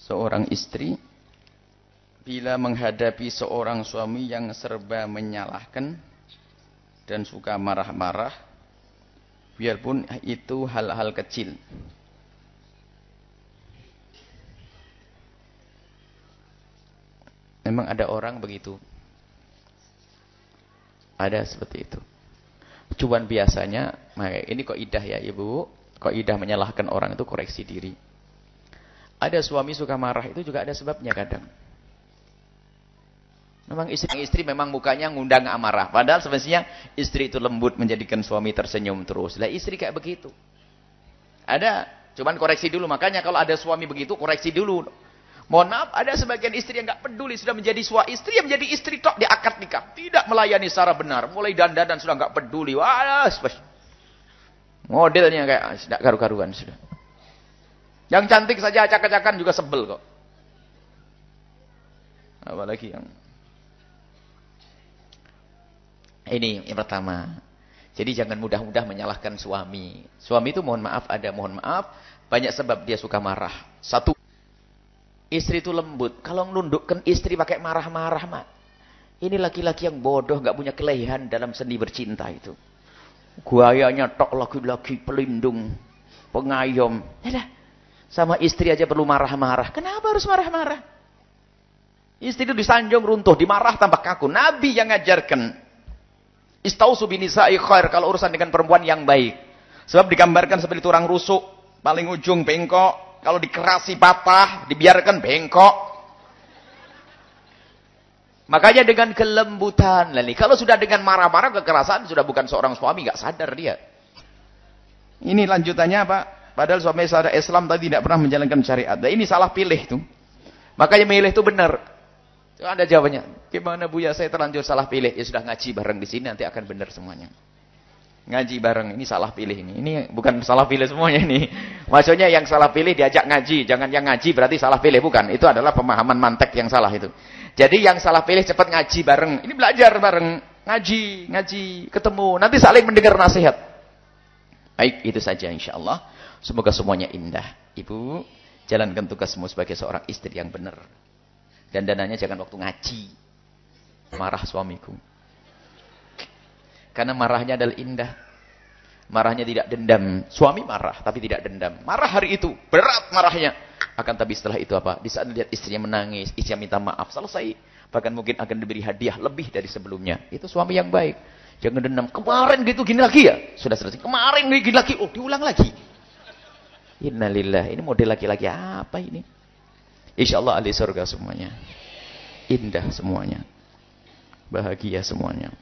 seorang istri bila menghadapi seorang suami yang serba menyalahkan dan suka marah-marah biarpun itu hal-hal kecil. Memang ada orang begitu. Ada seperti itu. Cuman biasanya ini kok idah ya ibu? Kok idah menyalahkan orang itu koreksi diri ada suami suka marah itu juga ada sebabnya kadang. Memang istri-istri memang mukanya ngundang amarah. Padahal sebenarnya istri itu lembut menjadikan suami tersenyum terus. Lah istri kayak begitu. Ada, cuman koreksi dulu. Makanya kalau ada suami begitu, koreksi dulu. Mohon maaf, ada sebagian istri yang nggak peduli sudah menjadi suami istri yang menjadi istri tok di akad nikah, tidak melayani secara benar, mulai dandan dan sudah nggak peduli. Wah, modelnya kayak tidak karu-karuan sudah. Yang cantik saja acak-acakan juga sebel kok. Apalagi yang ini yang pertama. Jadi jangan mudah-mudah menyalahkan suami. Suami itu mohon maaf ada mohon maaf. Banyak sebab dia suka marah. Satu. Istri itu lembut. Kalau menundukkan istri pakai marah-marah mak. Ini laki-laki yang bodoh. nggak punya kelehan dalam seni bercinta itu. Guayanya tok laki-laki pelindung. Pengayom. Ya sama istri aja perlu marah-marah. Kenapa harus marah-marah? Istri itu disanjung runtuh, dimarah tambah kaku. Nabi yang ngajarkan. Istausu binisa'i khair. Kalau urusan dengan perempuan yang baik. Sebab digambarkan seperti turang rusuk. Paling ujung bengkok. Kalau dikerasi patah, dibiarkan bengkok. Makanya dengan kelembutan. Lali. Kalau sudah dengan marah-marah, kekerasan, sudah bukan seorang suami. Gak sadar dia. Ini lanjutannya Pak. Padahal suami saudara Islam tadi tidak pernah menjalankan syariat. Nah, ini salah pilih tuh. Makanya milih itu benar. Itu ada jawabannya. Gimana Bu ya saya terlanjur salah pilih. Ya sudah ngaji bareng di sini nanti akan benar semuanya. Ngaji bareng ini salah pilih ini. Ini bukan salah pilih semuanya ini. Maksudnya yang salah pilih diajak ngaji. Jangan yang ngaji berarti salah pilih bukan. Itu adalah pemahaman mantek yang salah itu. Jadi yang salah pilih cepat ngaji bareng. Ini belajar bareng. Ngaji, ngaji, ketemu. Nanti saling mendengar nasihat. Baik, itu saja insya Allah. Semoga semuanya indah. Ibu, jalankan tugasmu sebagai seorang istri yang benar. Dan dananya jangan waktu ngaji. Marah suamiku. Karena marahnya adalah indah. Marahnya tidak dendam. Suami marah, tapi tidak dendam. Marah hari itu, berat marahnya. Akan tapi setelah itu apa? Di saat lihat istrinya menangis, istrinya minta maaf, selesai. Bahkan mungkin akan diberi hadiah lebih dari sebelumnya. Itu suami yang baik. Jangan dendam. Kemarin gitu gini lagi ya? Sudah selesai. Kemarin gini lagi. Oh, diulang lagi. Innalillah. Ini model laki-laki apa ini? Insya Allah ahli surga semuanya. Indah semuanya. Bahagia semuanya.